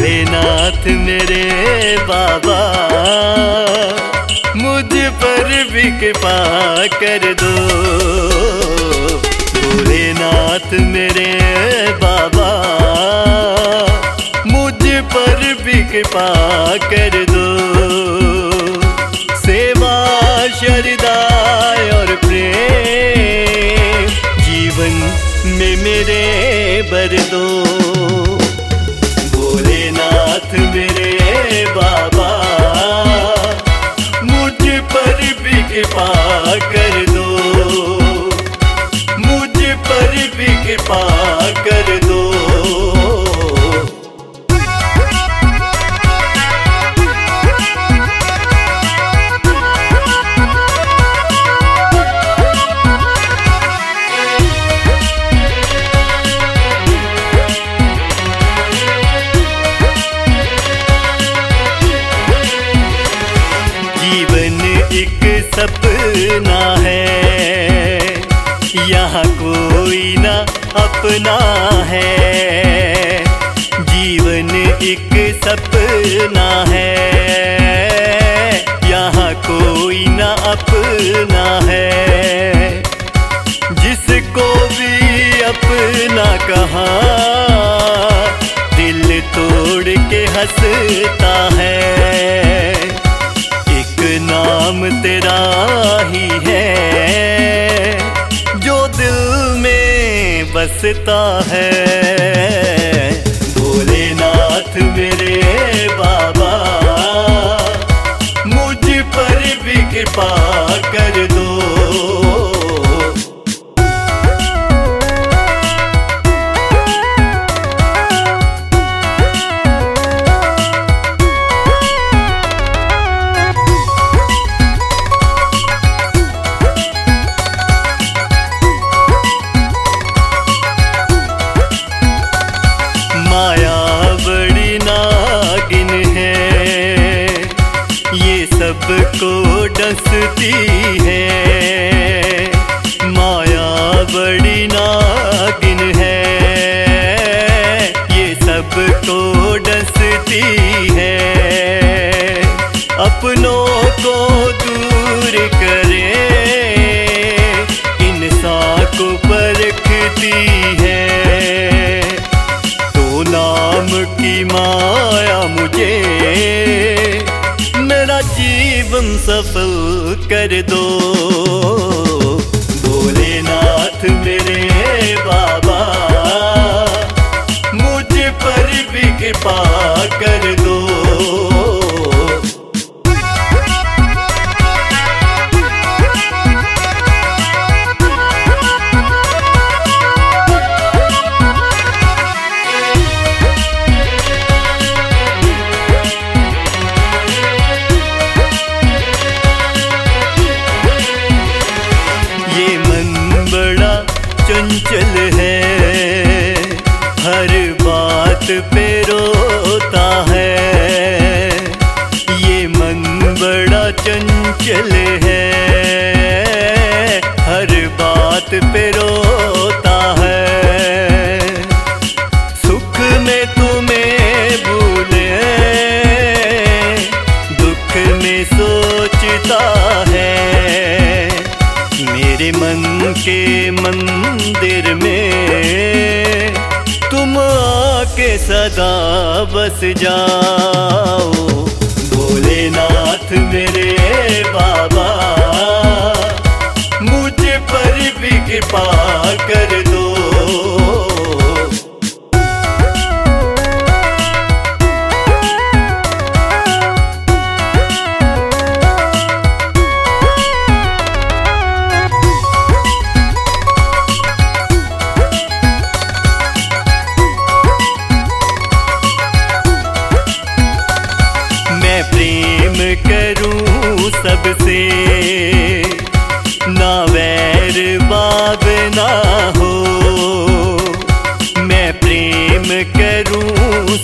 हे नाथ मेरे बाबा, मुझ पर भी कृपा कर दो। भोलेनाथ मेरे बाबा, मुझ पर भी कृपा कर दो। अपना है। जीवन एक सपना है। यहाँ कोई ना अपना है। जिसको भी अपना कहा, दिल तोड़ के हंसता है। एक नाम तेरा ही है। बसता है। भोलेनाथ मेरे बाबा मुझ पर भी कृपा डसती है। माया बड़ी नागिन है। ये सबको डसती है। अपनों को दूर करे। इंसान को परखती है। तो नाम की माया मुझे। मेरा जीवन सफल कर दो। भोलेनाथ मेरे बाबा मुझ पर भी कृपा कर दो मंदिर में। तुम आके सदा बस जाओ। भोलेनाथ मेरे बाबा।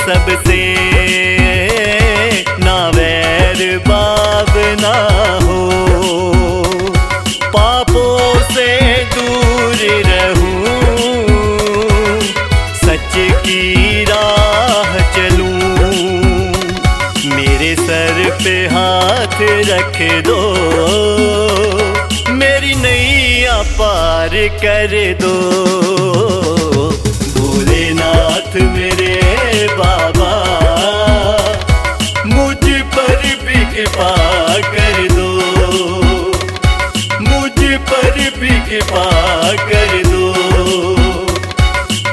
सबसे ना वैर बाप ना हो। पापों से दूर रहूँ, सच की राह चलूँ। मेरे सर पे हाथ रख दो, मेरी नैया पार कर दो। कृपा कर दो।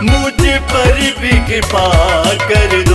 मुझ पर भी कृपा कर दो।